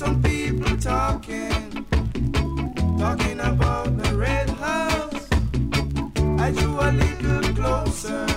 some people talking, talking about the red house. I drew a little closer.